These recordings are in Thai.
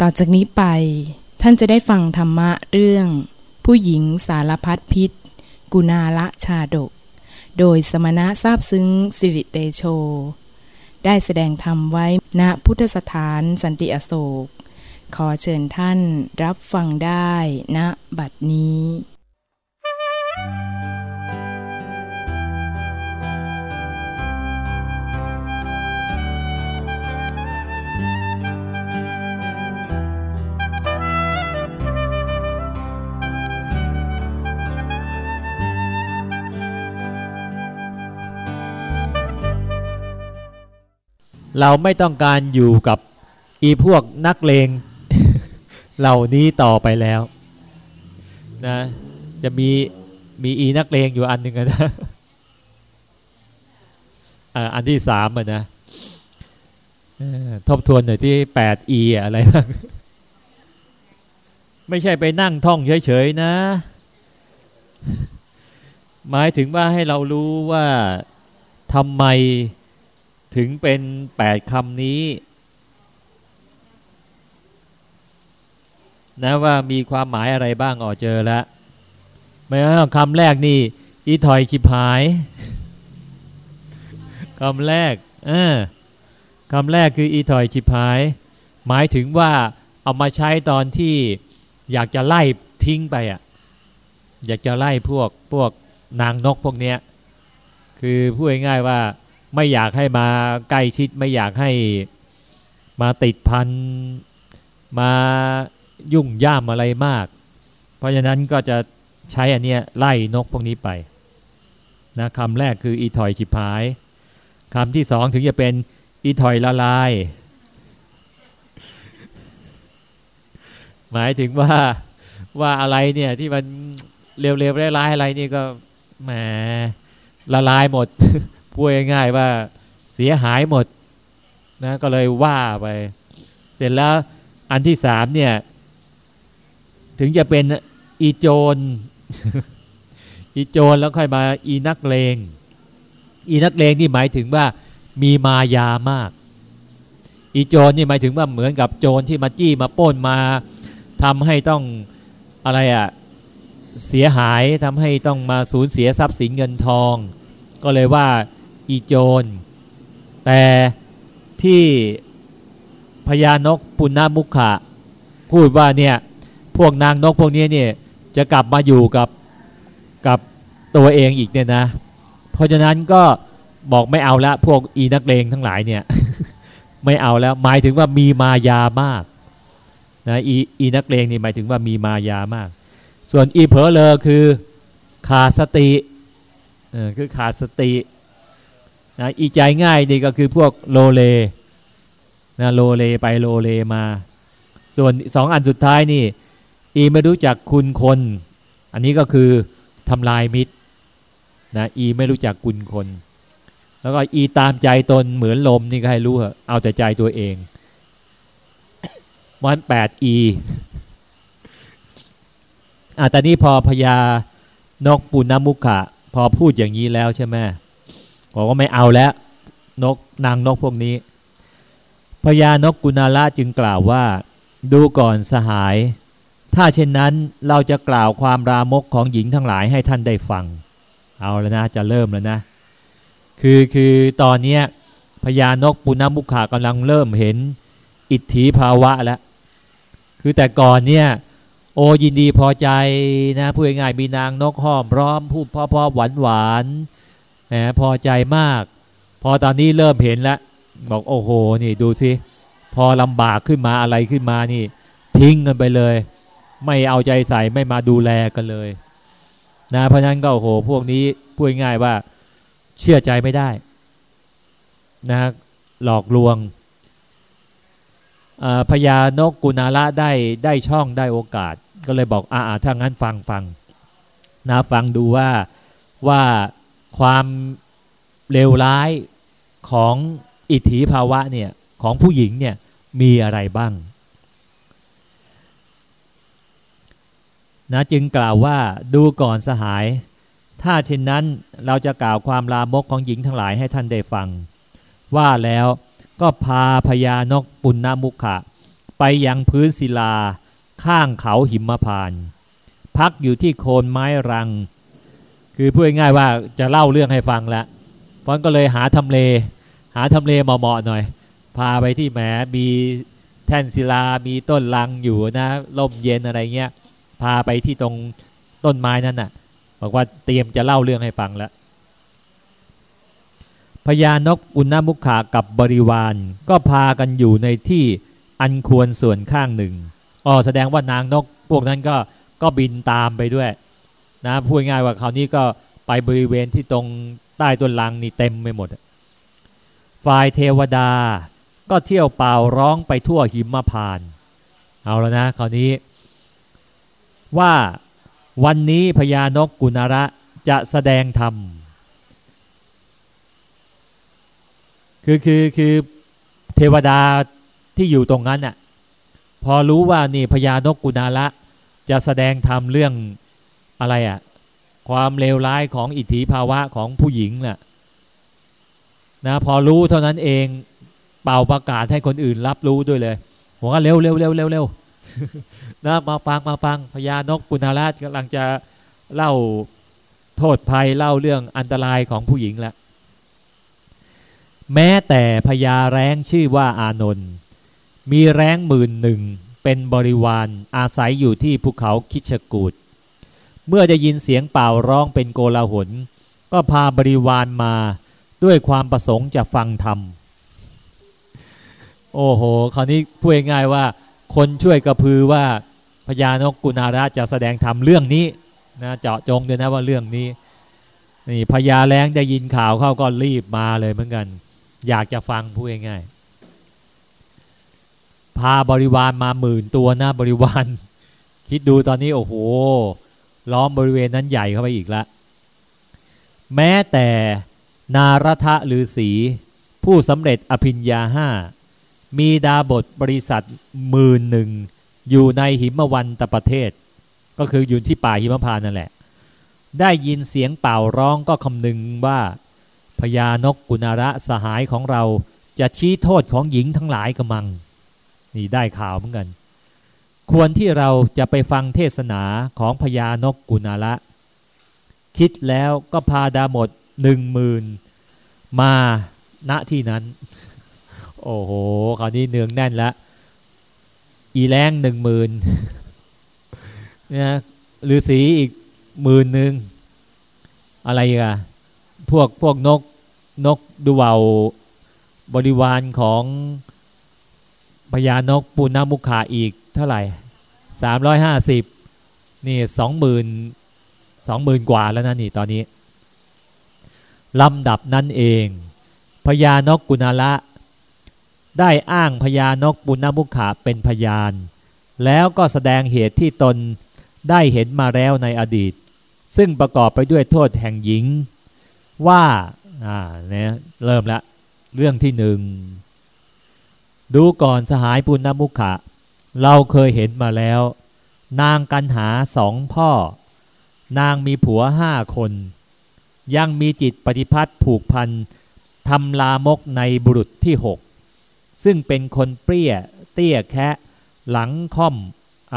ต่อจากนี้ไป ท่านจะได้ฟังธรรมะเรื่อง ผู้หญิงสารพัดพิษ กุณาละชาดก โดยสมณะทราบซึ้งสิริเตโช ได้แสดงธรรมไว้ณพุทธสถานสันติอโศก ขอเชิญท่านรับฟังได้ณบัดนี้ เราไม่ต้องการอยู่กับอีพวกนักเลงเหล่านี้ต่อไปแล้วนะจะมีมีอีนักเลงอยู่อันหนึ่งนะอันที่สามอะนะทบทวนหน่อยที่แปดอีอะไรบ้างไม่ใช่ไปนั่งท่องเฉยๆนะ หมายถึงว่าให้เรารู้ว่าทำไม ถึงเป็นแปดคำนี้นะว่ามีความหมายอะไรบ้างอ๋อเจอแล้วไม่ว่าคำแรกนี่ อีถอยชิบหายคำแรกเออคำแรกคืออีถอยชิบหาย หมายถึงว่าเอามาใช้ตอนที่อยากจะไล่ทิ้งไปอะ อยากจะไล่พวกพวกนางนกพวกเนี้ย คือพูดง่ายๆว่า ไม่อยากให้มาใกล้ชิด ไม่อยากให้มาติดพันมายุ่งย่ามอะไรมาก เพราะฉะนั้นก็จะใช้อันเนี้ยไล่นกพวกนี้ไปนะคำแรกคืออีถอยฉิบหายคำที่สองถึงจะเป็นอีถอยละลาย หมายถึงว่าว่าอะไรเนี่ยที่มันเร็วๆร้ายๆอะไรนี่ก็แหมละลายหมด พูดง่ายๆว่าเสียหายหมดนะก็เลยว่าไป เสร็จแล้วอันที่สามเนี่ย ถึงจะเป็นอีโจรอีโจรแล้วค่อยมาอีนักเลง อีนักเลงนี่หมายถึงว่ามีมายามาก อีโจรนี่หมายถึงว่าเหมือนกับโจรที่มาจี้มาป้นมาทำให้ต้องอะไรอะ่ะเสียหายทำให้ต้องมาสูญเสียทรัพย์สินเงินทอง ก็เลยว่า อีโจร แต่ที่พญานกปุณณมุขะพูดว่าเนี่ยพวกนางนกพวกนี้เนี่ยจะกลับมาอยู่กับกับตัวเองอีกเนี่ยนะ เพราะฉะนั้นก็บอกไม่เอาละพวกอีนักเลงทั้งหลายเนี่ย ไม่เอาแล้วหมายถึงว่ามีมายามากนะอีอีนักเลงนี่หมายถึงว่ามีมายามาก ส่วนอีเพอเลอคือขาดสติเออคือขาดสติ นะอีใจง่ายนี่ก็คือพวกโลเลนะโลเลไปโลเลมา ส่วนสองอันสุดท้ายนี่ อีไม่รู้จักคุณคน อันนี้ก็คือทำลายมิตรนะอีไม่รู้จักคุณคน แล้วก็อีตามใจตนเหมือนลมนี่ก็ให้รู้เหอะเอาแต่ใจตัวเองมันแปดอีอะแต่นี้พอพญานกปุณณมุขะ พอพูดอย่างนี้แล้วใช่ไหม บอกว่าไม่เอาแล้วนกนางนกพวกนี้พญานกกุณาละจึงกล่าวว่า ดูก่อนสหาย ถ้าเช่นนั้นเราจะกล่าวความรามกของหญิงทั้งหลายให้ท่านได้ฟัง เอาแล้วนะจะเริ่มแล้วนะ คือคือตอนเนี้ยพญานกปุณณมุขากำลังเริ่มเห็นอิทธิภาวะแล้ว คือแต่ก่อนเนี่ย โอยินดีพอใจนะพูดง่ายๆมีนางนกห้อมร้อมพูดพ่อๆหวานหวาน แหมพอใจมาก พอตอนนี้เริ่มเห็นแล้วบอกโอ้โหนี่ดูสิพอลำบากขึ้นมาอะไรขึ้นมานี่ ทิ้งกันไปเลย ไม่เอาใจใส่ไม่มาดูแลกันเลย นะเพราะฉะนั้นก็โอ้โห พวกนี้พูดง่ายว่า เชื่อใจไม่ได้ นะหลอกลวงพญานกกุณาละได้ได้ช่องได้โอกาส ก็เลยบอกอ่าถ้างั้นฟังฟังนะฟังดูว่าว่า ความเลวร้ายของอิทธิภาวะเนี่ยของผู้หญิงเนี่ยมีอะไรบ้างนะจึงกล่าวว่าดูก่อนสหาย ถ้าเช่นนั้นเราจะกล่าวความลามกของหญิงทั้งหลายให้ท่านได้ฟัง ว่าแล้วก็พาพญานกปุณณมุขะ ไปยังพื้นศิลา ข้างเขาหิมพาน พักอยู่ที่โคนไม้รัง คือพูดง่ายๆว่าจะเล่าเรื่องให้ฟังแล้วเพราะก็เลยหาทำเล หาทำเลเหมาะๆหน่อย พาไปที่แหมมีแท่นศิลา มีต้นลังอยู่นะลมเย็นอะไรเงี้ย พาไปที่ตรงต้นไม้นั้นน่ะ บอกว่าเตรียมจะเล่าเรื่องให้ฟังแล้วพญานกอุณมุขากับบริวาร ก็พากันอยู่ในที่อันควรส่วนข้างหนึ่งอ๋อแสดงว่านางนกพวกนั้นก็ก็บินตามไปด้วย นะพูดง่ายว่าคราวนี้ก็ไปบริเวณที่ตรงใต้ต้นลังนี่เต็มไปหมด ฝ่ายเทวดาก็เที่ยวเป่าร้องไปทั่วหิมพาน เอาแล้วนะคราวนี้ ว่าวันนี้พญานกกุณระจะแสดงธรรม คือคือคือเทวดาที่อยู่ตรงนั้นน่ะพอรู้ว่านี่พญานกกุณาระจะแสดงธรรมเรื่อง อะไรอะ่ะ ความเลวร้ายของอิทธิภาวะของผู้หญิงน่ะนะพอรู้เท่านั้นเองเป่าประกาศให้คนอื่นรับรู้ด้วยเลยบอกว่าเร็วเร็วเร็วเร็วเร็วนะมาฟังมาฟังพญานกกุณาราชกำลังจะเล่าโทษภัยเล่าเรื่องอันตรายของผู้หญิงแล้วแม้แต่พญาแร้งชื่อว่าอานนท์มีแร้งหมื่นหนึ่งเป็นบริวารอาศัยอยู่ที่ภูเขาคิชกูด เมื่อได้ยินเสียงเป่าร้องเป็นโกลาหล ก็พาบริวารมาด้วยความประสงค์จะฟังธรรม โอ้โห คราวนี้พูดง่ายว่า คนช่วยกระพือว่าพญานกกุณาระจะแสดงธรรมเรื่องนี้นะเจาะจงด้วยนะว่าเรื่องนี้นี่พญาแรงได้ยินข่าวเข้าก็รีบมาเลยเหมือนกัน อยากจะฟังพูดง่ายพาบริวารมาหมื่นตัวนะบริวาร คิดดูตอนนี้โอ้โห ล้อมบริเวณนั้นใหญ่เข้าไปอีกแล้วแม้แต่นารทะฤาษีผู้สำเร็จอภิญญาห้ามีดาบทบริษัทหมื่นหนึ่ง อยู่ในหิมวันตประเทศ ก็คืออยู่ที่ป่าหิมพานนั่นแหละ ได้ยินเสียงเป่าร้องก็คำนึงว่าพญานกกุณาระสหายของเราจะชี้โทษของหญิงทั้งหลายกำมัง นี่ได้ข่าวเหมือนกัน ควรที่เราจะไปฟังเทศนาของพญานกกุณาละ คิดแล้วก็พาดาหมดหนึ่งหมื่นมาณที่นั้น โอ้โหคราวนี้เนืองแน่นแล้วอีแรงหนึ่งหมื่นเนี่ยฤาษีอีกหมื่นหนึ่งอะไรอะพวกพวกนกนกดูเวาบริวารของพญานกปูนามุขาอีกเท่าไหร่สามร้อยห้าสิบนี่สองหมื่นสองหมื่นกว่าแล้วนะนี่ตอนนี้ลำดับนั้นเอง พญานกกุณาละ ได้อ้างพญานกปุณมุขาเป็นพยาน แล้วก็แสดงเหตุที่ตนได้เห็นมาแล้วในอดีต ซึ่งประกอบไปด้วยโทษแห่งหญิง ว่าอ่าเนี่ยเริ่มล้วเรื่องที่หนึ่ง ดูก่อนสหายปุณณมุขะ เราเคยเห็นมาแล้ว นางกันหาสองพ่อ นางมีผัวห้าคน ยังมีจิตปฏิพัทธ์ผูกพันทำลามกในบุรุษที่หกซึ่งเป็นคนเปรี้ย เตี้ยแคะหลังค่อม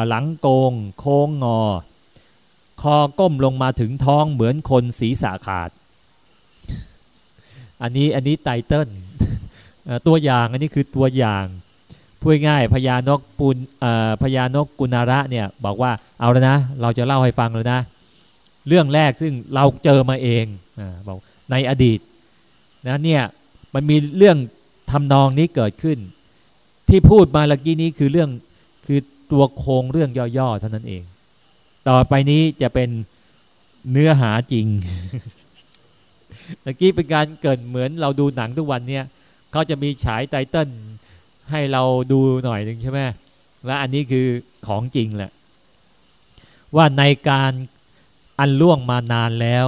หลังโกง โค้งงอ คอก้มลงมาถึงท้องเหมือนคนศีรษะขาด อันนี้อันนี้ไตเติ้ลตัวอย่างอันนี้คือตัวอย่าง พูดง่ายพญานกปุนพญานกกุณาระเนี่ยบอกว่าเอาแล้วนะ เราจะเล่าให้ฟังเลยนะ เรื่องแรกซึ่งเราเจอมาเองอบอกในอดีตนะเนี่ยมันมีเรื่องทำนองนี้เกิดขึ้น ที่พูดมาเมื่อกี้นี้คือเรื่องคือตัวโครงเรื่องย่อๆเท่านั้นเอง ต่อไปนี้จะเป็นเนื้อหาจริงเมื่อกี้เป็นการเกิดเหมือนเราดูหนังทุกวันเนี่ยเขาจะมีฉายไตเติ้ล ให้เราดูหน่อยหนึ่งใช่ไหมและอันนี้คือของจริงแหละ ว่าในการอันล่วงมานานแล้ว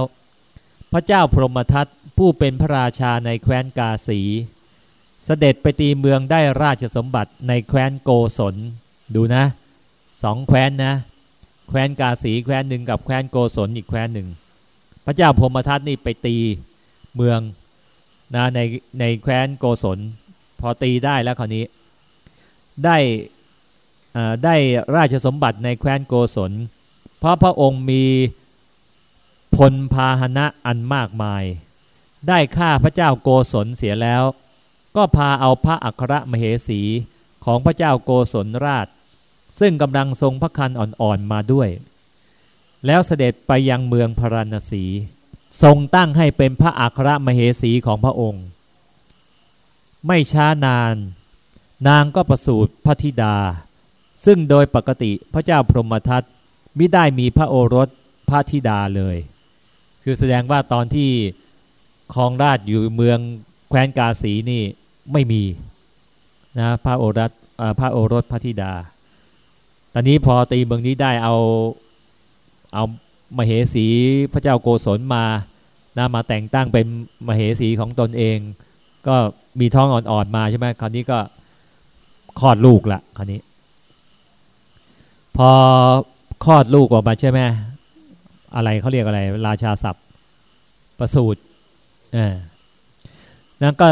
พระเจ้าพรหมทัตผู้เป็นพระราชาในแคว้นกาสี เสด็จไปตีเมืองได้ราชสมบัติในแคว้นโกศล ดูนะสองแคว้นนะ แคว้นกาสีแคว้นหนึ่งกับแคว้นโกศลอีกแคว้นหนึ่ง พระเจ้าพรหมทัตนี่ไปตีเมืองนะในในแคว้นโกศล พอตีได้แล้วคราวนี้ ได้ได้ราชสมบัติในแคว้นโกศล เพราะพระองค์มีพลพาหนะอันมากมาย ได้ฆ่าพระเจ้าโกศลเสียแล้ว ก็พาเอาพระอัครมเหสีของพระเจ้าโกศลราช ซึ่งกำลังทรงพระคันอ่อนๆมาด้วย แล้วเสด็จไปยังเมืองพาราณสี ทรงตั้งให้เป็นพระอัครมเหสีของพระองค์ ไม่ช้านาน นางก็ประสูติพระธิดา ซึ่งโดยปกติพระเจ้าพรหมทัตไม่ได้มีพระโอรสพระธิดาเลย คือแสดงว่าตอนที่ครองราชอยู่เมืองแคว้นกาสีนี่ไม่มีนะพระโอรสพระโอรสพระธิดา ตอนนี้พอตีเมืองนี้ได้เอาเอามเหสีพระเจ้าโกศลมานะมาแต่งตั้งเป็นมเหสีของตนเอง ก็มีท้องอ่อนๆมาใช่ไหมคราวนี้ก็คลอดลูกละคราวนี้ พอคลอดลูกออกมาใช่ไหมอะไรเขาเรียกอะไร ราชาศัพท์ประสูตรอ่านั้นก็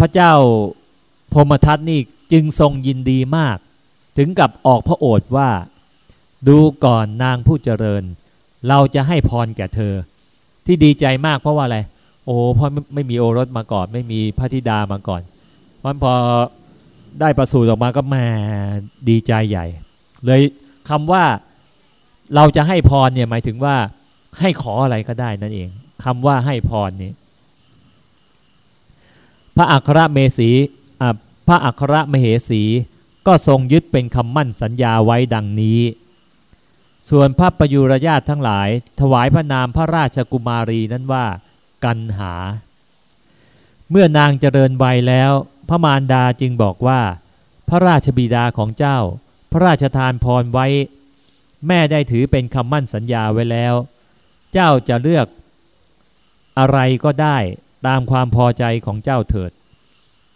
พระเจ้าพมทัตนี่จึงทรงยินดีมาก ถึงกับออกพระโอษฐ์ว่า ดูก่อนนางผู้เจริญ เราจะให้พรแก่เธอ ที่ดีใจมากเพราะว่าอะไร โอ้เพราะไม่มีโอรสมาก่อน ไม่มีพระธิดามาก่อนเพราะพอได้ประสูติออกมาก็แม่ดีใจใหญ่ เลยคำว่าเราจะให้พรเนี่ยหมายถึงว่าให้ขออะไรก็ได้นั่นเองคำว่าให้พรนี่พระอัครเมสีพระอัครมเหสี ก็ทรงยึดเป็นคำมั่นสัญญาไว้ดังนี้ ส่วนพระประยุรญาตทั้งหลาย ถวายพระนามพระราชกุมารีนั้นว่า กันหา เมื่อนางเจริญวัยแล้ว พระมารดาจึงบอกว่า พระราชบิดาของเจ้า พระราชทานพรไว้ แม่ได้ถือเป็นคำมั่นสัญญาไว้แล้ว เจ้าจะเลือกอะไรก็ได้ตามความพอใจของเจ้าเถิด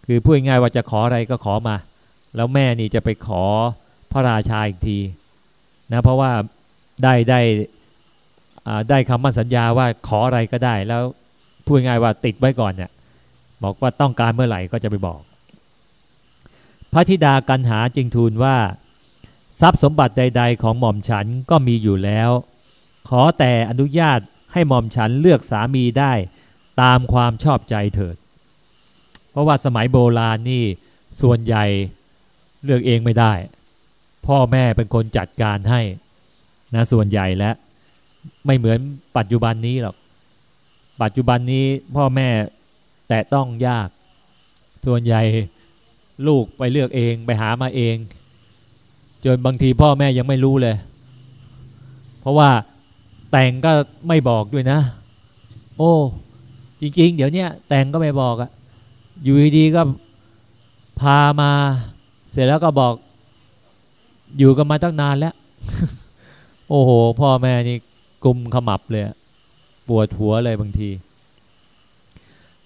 คือพูดง่ายว่าจะขออะไรก็ขอมา แล้วแม่นี่จะไปขอพระราชาอีกทีนะเพราะว่าได้ได้ได้คำมั่นสัญญาว่าขออะไรก็ได้แล้ว พูดง่ายว่าติดไว้ก่อนเนี่ยบอกว่าต้องการเมื่อไหร่ก็จะไปบอก พระธิดากันหาจึงทูลว่า ทรัพย์สมบัติใด ๆ ของหม่อมฉันก็มีอยู่แล้ว ขอแต่อนุญาตให้หม่อมฉันเลือกสามีได้ตามความชอบใจเถิด เพราะว่าสมัยโบราณนี่ส่วนใหญ่เลือกเองไม่ได้ พ่อแม่เป็นคนจัดการให้นะส่วนใหญ่และไม่เหมือนปัจจุบันนี้หรอก ปัจจุบันนี้พ่อแม่แต่ต้องยาก ส่วนใหญ่ลูกไปเลือกเองไปหามาเอง จนบางทีพ่อแม่ยังไม่รู้เลย เพราะว่าแต่งก็ไม่บอกด้วยนะ โอ้ จริง ๆ เดี๋ยวนี้แต่งก็ไม่บอกอะอยู่ดีๆก็พามา เสร็จแล้วก็บอก อยู่กันมาตั้งนานแล้ว โอ้โห พ่อแม่นี่กุมขมับเลย ปวดหัวเลยบางที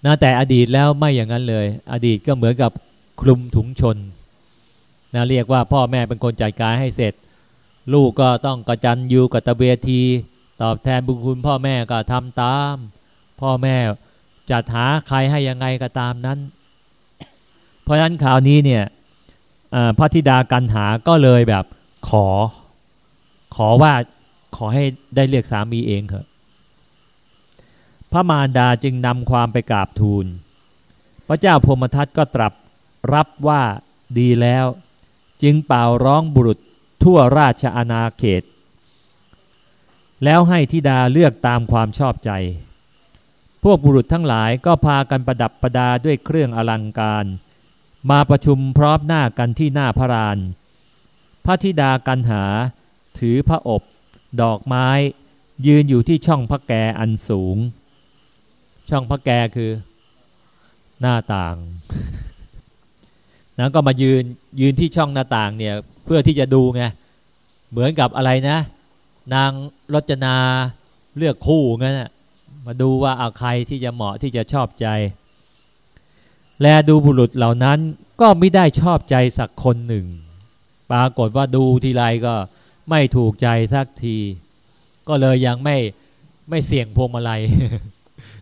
นะแต่อดีตแล้วไม่อย่างนั้นเลย อดีตก็เหมือนกับคลุมถุงชนนะเรียกว่าพ่อแม่เป็นคนจัดการให้เสร็จ ลูกก็ต้องกระจันอยู่กับตะเบียที ตอบแทนบุญคุณพ่อแม่ก็ทำตาม พ่อแม่จัดหาใครให้ยังไงก็ตามนั้น เพราะฉะนั้นข่าวนี้เนี่ยพระธิดากันหาก็เลยแบบขอ ขอว่าขอให้ได้เรียกสามีเองเถอะ ระมารดาจึงนำความไปกราบทูล พระเจ้าพมทัตก็ตรับรับว่าดีแล้ว จึงเป่าร้องบุรุษทั่วราชอาณาเขต แล้วให้ธิดาเลือกตามความชอบใจ พวกบุรุษทั้งหลายก็พากันประดับประดาด้วยเครื่องอลังการ มาประชุมพร้อมหน้ากันที่หน้าพระราน พระธิดากันหา ถือพระอบ ดอกไม้ ยืนอยู่ที่ช่องพระแกอันสูง ช่องพระแกคือหน้าต่างนะก็มายืนยืนที่ช่องหน้าต่างเนี่ย เพื่อที่จะดูไงเหมือนกับอะไรนะ นางรจนาเลือกคู่งั้นนะมาดูว่าเอาใครที่จะเหมาะที่จะชอบใจ แลดูบุรุษเหล่านั้นก็ไม่ได้ชอบใจสักคนหนึ่ง ปรากฏว่าดูทีไรก็ไม่ถูกใจสักที ก็เลยยังไม่ไม่เสี่ยงพวงมาลัย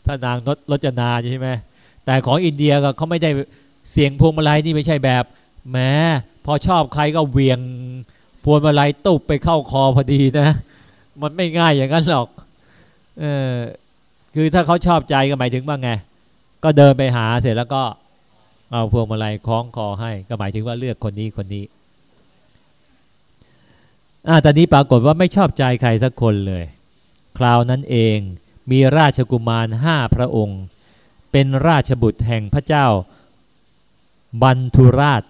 ถ้านางรจนาใช่ไหมแต่ของอินเดียก็เขาไม่ได้เสียงพวงมาลัยนี่ไม่ใช่แบบแม้พอชอบใครก็เวียงพวงมาลัยตุบไปเข้าคอพอดีนะ มันไม่ง่ายอย่างนั้นหรอกเออคือถ้าเขาชอบใจก็หมายถึงว่าไง ก็เดินไปหาเสร็จแล้วก็เอาพวงมาลัยคล้องคอให้ ก็หมายถึงว่าเลือกคนนี้คนนี้อ่าตอนนี้ปรากฏว่าไม่ชอบใจใครสักคนเลย คราวนั้นเอง มีราชกุมารห้าพระองค์ เป็นราชบุตรแห่งพระเจ้าบันทุราช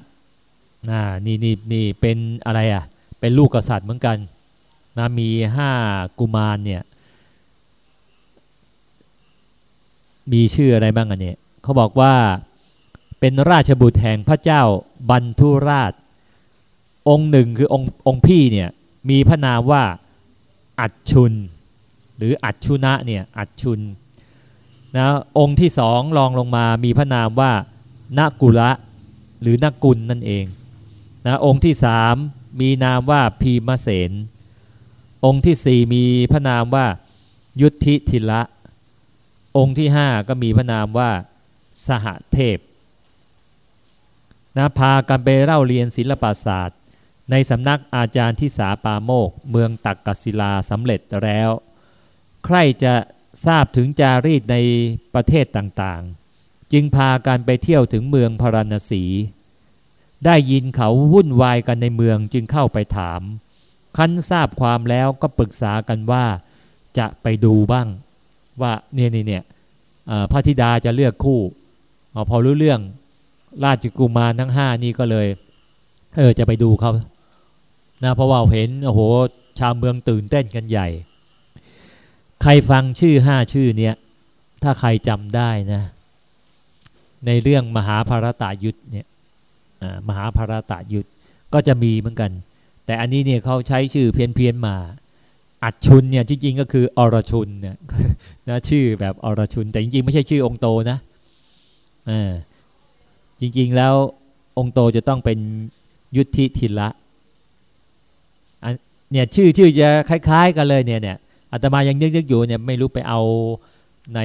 อ่านี่นี่นี่เป็นอะไรอะ เป็นลูกกษัตริย์เหมือนกันนะมีห้ากุมารเนี่ย มีชื่ออะไรบ้างอันนี้เขาบอกว่าเป็นราชบุตรแห่งพระเจ้าบันทุราช องค์หนึ่งคือองค์องค์พี่เนี่ย มีพระนามว่าอัจชุน หรืออัจชุนะเนี่ยอัจชุนนะองค์ที่สองรองลงมามีพระนามว่านากุละหรือนากุลนั่นเองนะองค์ที่สามมีนามว่าพีมเสนองค์ที่สี่มีพระนามว่ายุทธิทิละองค์ที่ห้าก็มีพระนามว่าสหเทพนะพากันไปเล่าเรียนศิลปศาสตร์ ในสำนักอาจารย์ที่สาปาโมก เมืองตักกศิลาสำเร็จแล้ว ใครจะทราบถึงจารีตในประเทศต่างๆ จึงพากันไปเที่ยวถึงเมืองพาราณสี ได้ยินเขาวุ่นวายกันในเมืองจึงเข้าไปถาม คันทราบความแล้วก็ปรึกษากันว่าจะไปดูบ้าง ว่าเนี่ยนี่เนี่ยพระธิดาจะเลือกคู่อพอรู้เรื่องราชกุมารทั้งห้านี่ก็เลย เออจะไปดูเขานะเพราะว่าเห็นโอ้โหชาวเมืองตื่นเต้นกันใหญ่ ใครฟังชื่อห้าชื่อเนี้ยถ้าใครจำได้นะ ในเรื่องมหาภารตายุทธเนี่ยมหาภารตายุทธก็จะมีเหมือนกัน แต่อันนี้เนี่ยเขาใช้ชื่อเพี้ยนเพียนมา อัดชุนเนี่ยจริงๆก็คืออรชุนเนี่ยนะชื่อแบบอรชุน แต่จริงๆไม่ใช่ชื่อองโตนะอ่าจริงๆแล้วองโตจะต้องเป็นยุทธิทิละเนี่ยชื่อชื่อจะคล้าย ๆ กันเลยเนี่ยเนี่ย อาตมายังนึกๆอยู่เนี่ยไม่รู้ไปเอาใน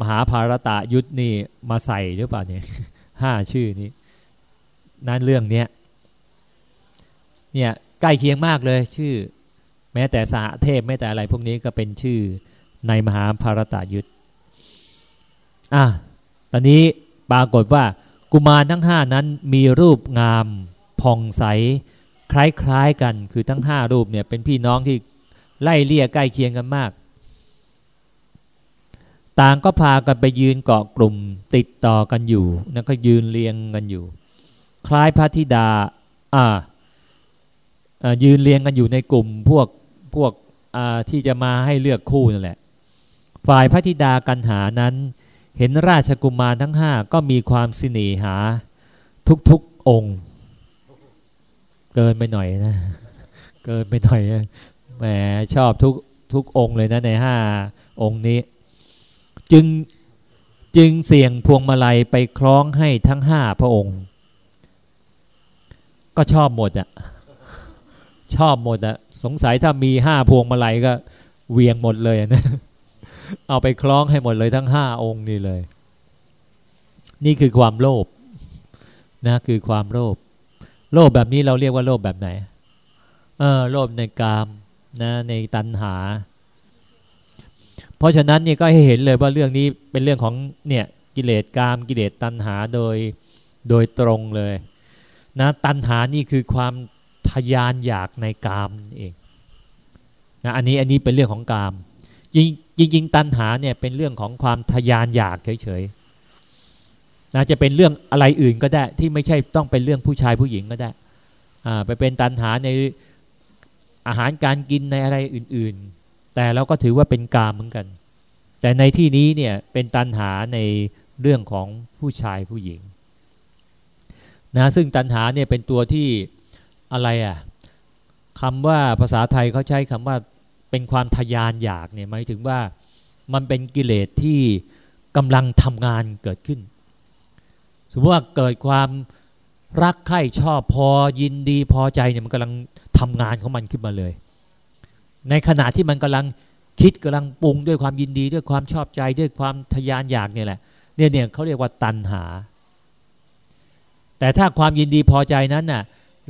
มหาภารตะยุทธนี่มาใส่หรือเปล่าเนี่ยห้าชื่อนี้นั่นเรื่องเนี้ยเนี่ยใกล้เคียงมากเลย ชื่อ แม้แต่สหเทพแม้แต่อะไรพวกนี้ก็เป็นชื่อในมหาภารตะยุทธอะตอนนี้ปรากฏว่ากุมารทั้งห้านั้นมีรูปงามผ่องใส คล้ายๆกันคือทั้งห้ารูปเนี่ยเป็นพี่น้องที่ ไล่เลี่ยใกล้เคียงกันมาก ต่างก็พากันไปยืนเกาะกลุ่มติดต่อกันอยู่นั่นก็ยืนเรียงกันอยู่ คล้ายพระธิดา อ่ายืนเรียงกันอยู่ในกลุ่มพวกพวกที่จะมาให้เลือกคู่นั่นแหละ ฝ่ายพระธิดากันหานั้น เห็นราชกุมารทั้งห้าก็มีความสินีหา ทุกๆองค์ เกินไปหน่อยนะ เกินไปหน่อย แหมชอบทุกทุกองค์เลยนะในห้าองค์นี้ จึงจึงเสี่ยงพวงมาลัยไปคล้องให้ทั้งห้าพระองค์ ก็ชอบหมดอะชอบหมดอะสงสัยถ้ามีห้าพวงมาลัยก็เวียงหมดเลยนะเอาไปคล้องให้หมดเลยทั้งห้าองค์นี่เลย นี่คือความโลภนะคือความโลภโลภแบบนี้เราเรียกว่าโลภแบบไหน เออโลภในกาม นะในตัณหา เพราะฉะนั้นเนี่ยก็ให้เห็นเลยว่าเรื่องนี้เป็นเรื่องของเนี่ยกิเลสกามกิเลสตัณหาโดยโดยตรงเลยนะตัณหานี่คือความทยานอยากในกามเองนะอันนี้อันนี้เป็นเรื่องของกามจริงจริงตัณหาเนี่ยเป็นเรื่องของความทยานอยากเฉยๆนะจะเป็นเรื่องอะไรอื่นก็ได้ที่ไม่ใช่ต้องเป็นเรื่องผู้ชายผู้หญิงก็ได้อ่าไปเป็นตัณหาใน อาหารการกินในอะไรอื่นๆ แต่เราก็ถือว่าเป็นกามเหมือนกัน แต่ในที่นี้เนี่ยเป็นตัณหาในเรื่องของผู้ชายผู้หญิงนะซึ่งตัณหาเนี่ยเป็นตัวที่อะไรอะ่ะคำว่าภาษาไทยเขาใช้คำว่าเป็นความทยานอยากเนี่ยหมายถึงว่ามันเป็นกิเลสที่กำลังทำงานเกิดขึ้น สมมติว่าเกิดความ รักใคร่ชอบพอยินดีพอใจเนี่ยมันกำลังทำงานของมันขึ้นมาเลย ในขณะที่มันกำลังคิดกำลังปรุงด้วยความยินดีด้วยความชอบใจด้วยความทยานอยากเนี่ยแหละเนี่ยเนี่ยเขาเรียกว่าตันหา แต่ถ้าความยินดีพอใจนั้นน่ะ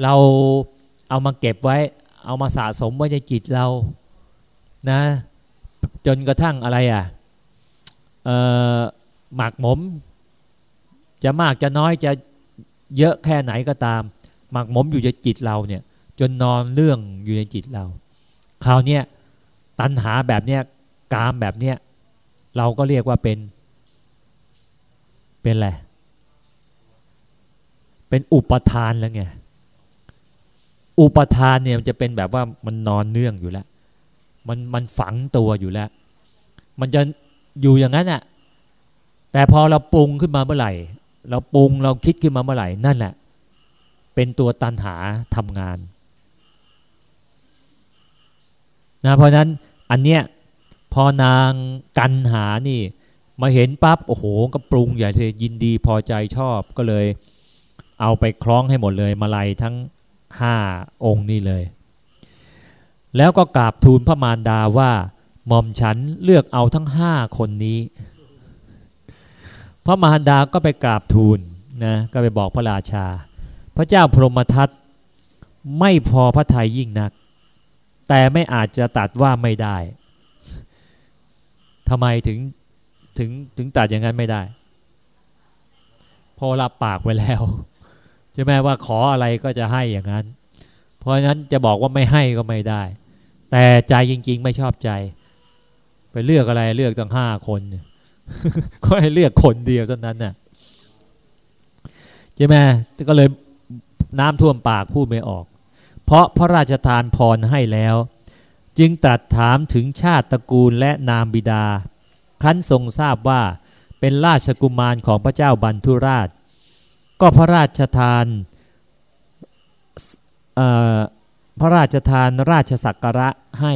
เราเอามาเก็บไว้ เอามาสะสมไว้ในจิตเรานะ จนกระทั่งอะไรอะหมักหมม จะมากจะน้อยจะ เยอะแค่ไหนก็ตาม หมักหมมอยู่ในจิตเราเนี่ย จนนอนเรื่องอยู่ในจิตเรา คราวเนี้ยตัณหาแบบเนี้ยกามแบบเนี้ยเราก็เรียกว่าเป็น เป็นอะไรเป็นอุปทานแล้วไงอุปทานเนี่ยมันจะเป็นแบบว่ามันนอนเนื่องอยู่แล้ว มันมันฝังตัวอยู่แล้ว มันจะอยู่อย่างนั้นอะแต่พอเราปรุงขึ้นมาเมื่อไหร่ เราปรุงเราคิดขึ้นมาเมื่อไหร่นั่นแหละ เป็นตัวตันหาทำงานนะเพราะนั้นอันเนี้ยพอนางกันหานี่ มาเห็นปั๊บโอ้โหก็ปรุงใหญ่เลยยินดีพอใจชอบก็เลย เอาไปคล้องให้หมดเลย มาลัยทั้งห้าองค์นี่เลย แล้วก็กราบทูลพระมารดาว่าหม่อมฉันเลือกเอาทั้งห้าคนนี้ พระมารดาก็ไปกราบทูลนะก็ไปบอกพระราชา พระเจ้าพรหมทัตไม่พอพระทัยยิ่งนัก แต่ไม่อาจจะตัดว่าไม่ได้ทำไมถึงถึงถึงตัดอย่างนั้นไม่ได้ พอรับปากไว้แล้วใช่ไหมว่าขออะไรก็จะให้อย่างนั้น เพราะฉะนั้นจะบอกว่าไม่ให้ก็ไม่ได้ แต่ใจจริง ๆ ไม่ชอบใจ ไปเลือกอะไรเลือกตั้งห้าคน ก็ให้เลือกคนเดียวเท่านั้นน่ะใช่ไหมก็เลยน้ำท่วมปากพูดไม่ออก เพราะพระราชทานพรให้แล้ว จึงตรัสถามถึงชาติตระกูลและนามบิดาคั้นทรงทราบว่าเป็นราชกุมารของพระเจ้าบันทุราช ก็พระราชทานพระราชทานราชสักการะให้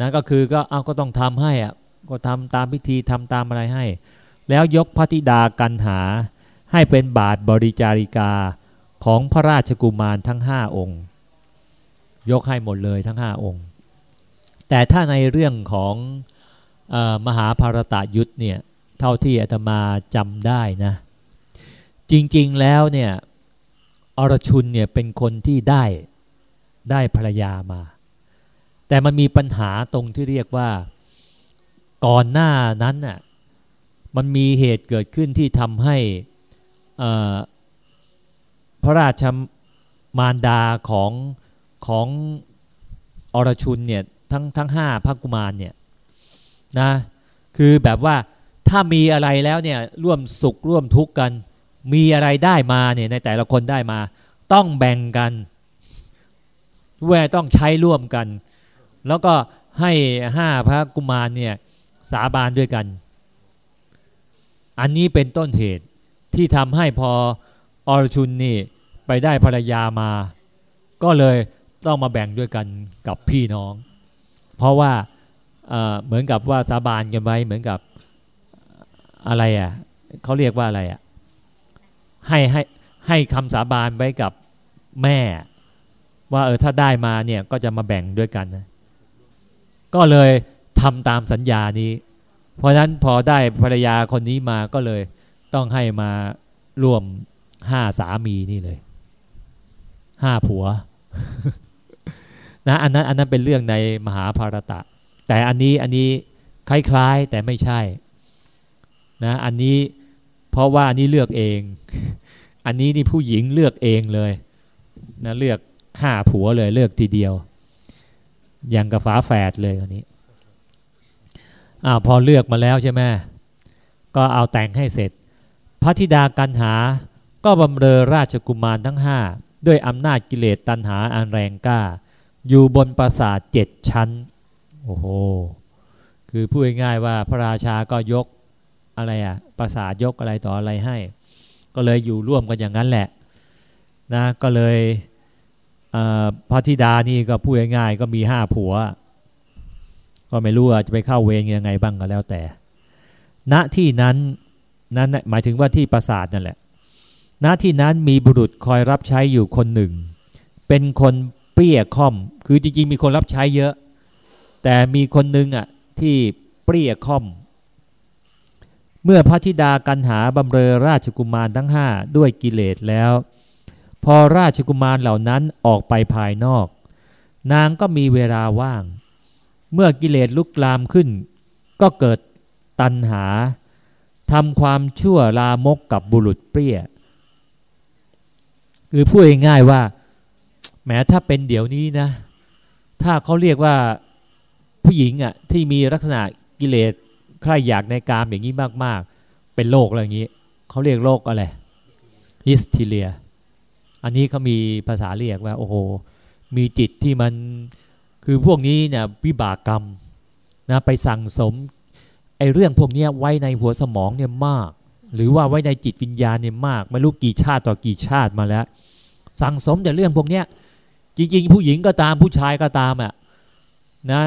นะก็คือก็เอาก็ต้องทำให้อะ ก็ทำตามพิธีทำตามอะไรให้ แล้วยกพระธิดากันหา ให้เป็นบาทบริจาริกาของพระราชกุมารทั้งห้าองค์ ยกให้หมดเลยทั้งห้าองค์ แต่ถ้าในเรื่องของอมหาภารตะยุทธเนี่ยเท่าที่อาตมาจำได้นะ จริงๆแล้วเนี่ยอรชุนเนี่ยเป็นคนที่ได้ได้ภรรยามา แต่มันมีปัญหาตรงที่เรียกว่า ก่อนหน้านั้นน่ะมันมีเหตุเกิดขึ้นที่ทำให้พระราชมารดาของของอรชุนเนี่ยทั้งทั้งห้าพระกุมารเนี่ยนะคือแบบว่าถ้ามีอะไรแล้วเนี่ยร่วมสุขร่วมทุกข์กัน มีอะไรได้มาเนี่ยในแต่ละคนได้มา ต้องแบ่งกันแวต้องใช้ร่วมกัน แล้วก็ให้ห้าพระกุมารเนี่ย สาบานด้วยกัน อันนี้เป็นต้นเหตุที่ทำให้พออรชุนนี่ไปได้ภรรยามา ก็เลยต้องมาแบ่งด้วยกันกับพี่น้อง เพราะว่าเหมือนกับว่าสาบานกันไว้เหมือนกับอะไรอะเขาเรียกว่าอะไรอะให้ให้ให้คำสาบานไว้กับแม่ ว่าเออถ้าได้มาเนี่ยก็จะมาแบ่งด้วยกันนะก็เลย ทำตามสัญญานี้ เพราะฉะนั้นพอได้ภรรยาคนนี้มาก็เลยต้องให้มาร่วมห้าสามีนี่เลยห้าผัวนะอันนั้นอันนั้นเป็นเรื่องในมหาภารตะ แต่อันนี้อันนี้คล้ายๆแต่ไม่ใช่นะอันนี้เพราะว่าอันนี้เลือกเอง อันนี้นี่ผู้หญิงเลือกเองเลยนะเลือกห้าผัวเลยเลือกทีเดียว อย่างกับฝาแฝดเลยอันนี้ อ่าพอเลือกมาแล้วใช่ไหมก็เอาแต่งให้เสร็จ พระธิดากันหา ก็บำเรอราชกุมารทั้งห้าด้วยอำนาจกิเลสตัณหาอันแรงกล้า อยู่บนปราสาทเจ็ดชั้น โอ้โห คือพูดง่ายๆว่าพระราชาก็ยกอะไรอะปราสาทยกอะไรต่ออะไรให้ ก็เลยอยู่ร่วมกันอย่างนั้นแหละนะก็เลยพระธิดานี่ก็พูดง่ายๆก็มีห้าผัว ก็ไม่รู้ว่าจะไปเข้าเวงยังไงบ้างก็แล้วแต่ ณที่นั้นนั้นหมายถึงว่าที่ปราสาทนั่นแหละ ณที่นั้นมีบุรุษคอยรับใช้อยู่คนหนึ่ง เป็นคนเปี้ยค่อม คือจริงๆมีคนรับใช้เยอะ แต่มีคนหนึ่งอะที่เปรี้ยค่อม เมื่อพระธิดากันหาบำเรอราชกุมารทั้งห้าด้วยกิเลสแล้ว พอราชกุมารเหล่านั้นออกไปภายนอก นางก็มีเวลาว่าง เมื่อกิเลสลุกลามขึ้น ก็เกิดตัณหาทำความชั่วลามกกับบุรุษเปรี้ย คือพูดง่ายๆว่าแม้ถ้าเป็นเดี๋ยวนี้นะ ถ้าเขาเรียกว่าผู้หญิงอะที่มีลักษณะกิเลสใครอยากในกามอย่างนี้มากๆ เป็นโรคอะไรอย่างนี้เขาเรียกโรคอะไรฮิสทีเลีย อันนี้เขามีภาษาเรียกว่า โอ้โห มีจิตที่มัน คือพวกนี้เนี่ยวิบากกรรมนะไปสั่งสมไอ้เรื่องพวกนี้ไว้ในหัวสมองเนี่ยมาก หรือว่าไว้ในจิตวิญญาณเนี่ยมาก ไม่รู้กี่ชาติต่อกี่ชาติมาแล้ว สั่งสมแต่เรื่องพวกเนี้ยจริง ๆ ผู้หญิงก็ตามผู้ชายก็ตามอะนะ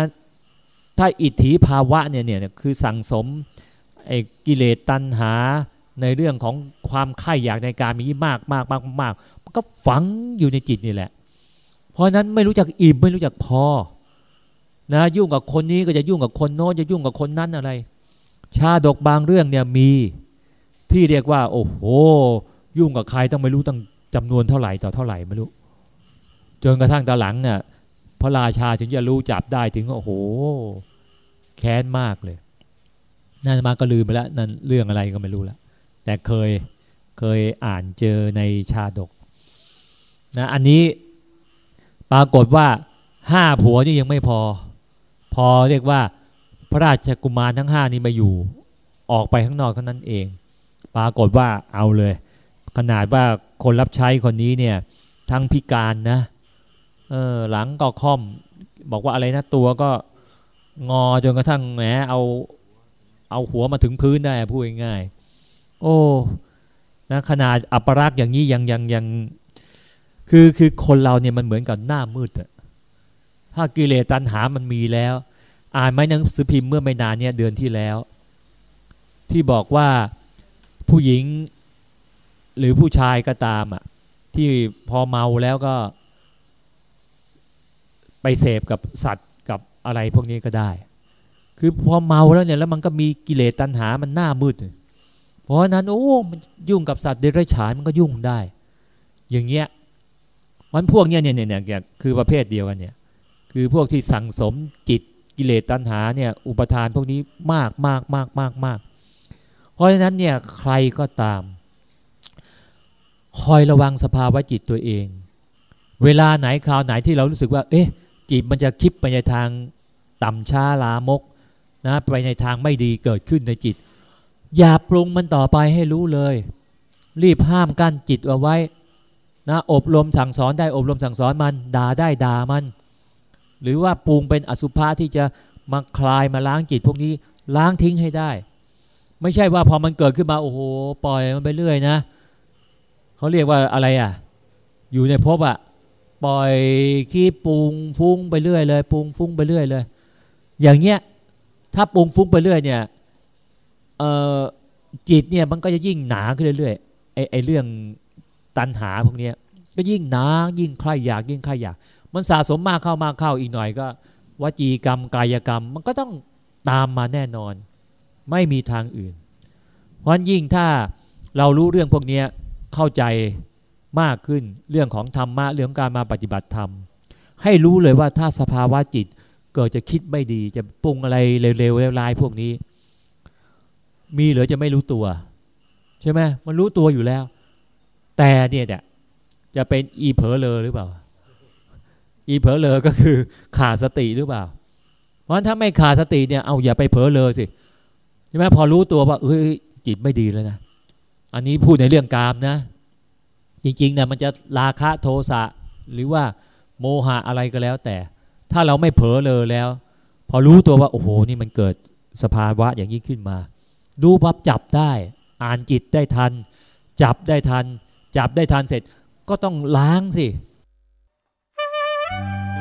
ถ้าอิทธิภาวะเนี่ยเนี่ยคือสั่งสมไอ้กิเลสตัณหาในเรื่องของความใคร่อยากในการมีมากมากมากมากมันก็ฝังอยู่ในจิตนี่แหละ เพราะนั้นไม่รู้จักอิ่มไม่รู้จักพอ นะ ยุ่งกับคนนี้ก็จะยุ่งกับคนโน้นจะยุ่งกับคนนั้นอะไร ชาดกบางเรื่องเนี่ยมีที่เรียกว่า โอ้โห ยุ่งกับใครต้องไม่รู้ตั้งจำนวนเท่าไหร่ต่อเท่าไหร่ไม่รู้ จนกระทั่งตาหลังเนี่ยพระราชาถึงจะรู้จับได้ถึงโอ้โห แค้นมากเลยนั่นมาก็ลืมไปแล้วนั่นเรื่องอะไรก็ไม่รู้แล้วแต่เคยเคยอ่านเจอในชาดกนะอันนี้ ปรากฏว่าห้าผัวนี่ยังไม่พอ พอเรียกว่าพระราชกุมารทั้งห้านี้มาอยู่ ออกไปข้างนอกเท่านั้นเอง ปรากฏว่าเอาเลย ขนาดว่าคนรับใช้คนนี้เนี่ย ทั้งพิการนะเออหลังก็ค่อม บอกว่าอะไรนะตัวก็งอจนกระทั่งแหมเอาเอาหัวมาถึงพื้นได้พูดง่ายๆโอ้นะขนาดอัปรักษ์อย่างนี้ยังยังยัง คือคือคนเราเนี่ยมันเหมือนกับหน้ามืดอะถ้ากิเลสตัณหามันมีแล้ว อ่านไหมหนังสือพิมพ์เมื่อไม่นานเนี่ยเดือนที่แล้ว ที่บอกว่าผู้หญิงหรือผู้ชายก็ตามอะที่พอเมาแล้วก็ ไปเสพกับสัตว์กับอะไรพวกนี้ก็ได้ คือพอเมาแล้วเนี่ยแล้วมันก็มีกิเลสตัณหามันหน้ามืด เพราะนั้นโอ้มันยุ่งกับสัตว์เดรัจฉานมันก็ยุ่งได้ อย่างเงี้ย มันพวกเนี้ยเนี่ยเนี่ยคือประเภทเดียวกันเนี่ย คือพวกที่สั่งสมจิตกิเลสตัณหาเนี่ย อุปทานพวกนี้มากมากมากมากมากเพราะฉะนั้นเนี่ยใครก็ตาม คอยระวังสภาวะจิตตัวเอง เวลาไหนคราวไหนที่เรารู้สึกว่า เอ๊ะ จิตมันจะคิดไปในทางต่ำช้าลามกนะไปในทางไม่ดีเกิดขึ้นในจิต อย่าปรุงมันต่อไปให้รู้เลย รีบห้ามกั้นจิตเอาไว้ นะอบรมสั่งสอนได้อบรมสั่งสอนมันด่าได้ด่ามัน หรือว่าปรุงเป็นอสุภะที่จะมาคลายมาล้างจิตพวกนี้ล้างทิ้งให้ได้ ไม่ใช่ว่าพอมันเกิดขึ้นมาโอ้โหปล่อยมันไปเรื่อยนะเขาเรียกว่าอะไรอะ อยู่ในภพอะปล่อยคิดปรุงฟุ้งไปเรื่อยเลยปรุงฟุ้งไปเรื่อยเลย อย่างเงี้ยถ้าปรุงฟุ้งไปเรื่อยเนี่ยเอ่อจิตเนี่ยมันก็จะยิ่งหนาขึ้นเรื่อยๆไอ้ไอ้เรื่อง ตันหาพวกนี้ก็ยิ่งหนายิ่งใคร่อยากยิ่งใครอยาก มันสะสมมากเข้ามากเข้าอีกหน่อยก็วจีกรรมกายกรรม มันก็ต้องตามมาแน่นอน ไม่มีทางอื่น เพราะยิ่งถ้าเรารู้เรื่องพวกนี้เข้าใจมากขึ้นเรื่องของธรรมะเรื่องการมาปฏิบัติธรรม ให้รู้เลยว่าถ้าสภาวะจิตเกิดจะคิดไม่ดีจะปรุงอะไรเร็วๆร้ายพวกนี้ มีหรือจะไม่รู้ตัว ใช่ไหมมันรู้ตัวอยู่แล้ว แต่เนี่ยจะเป็นอีเผลอเลอหรือเปล่า อีเผลอเลอก็คือขาดสติหรือเปล่า เพราะถ้าไม่ขาดสติเนี่ยเอาอย่าไปเผลอเลอสิใช่ไหมพอรู้ตัวว่าเฮ้ยจิตไม่ดีแล้วนะอันนี้พูดในเรื่องกามนะ จริงๆเนี่ยมันจะราคะโทสะหรือว่าโมหะอะไรก็แล้ว แต่ ถ้าเราไม่เผลอเลยแล้ว พอรู้ตัวว่า โอ้โห นี่มันเกิดสภาวะอย่างนี้ขึ้นมา ดูปั๊บจับได้ อ่านจิตได้ทัน จับได้ทัน จับได้ทันเสร็จก็ต้องล้างสิ Thank you.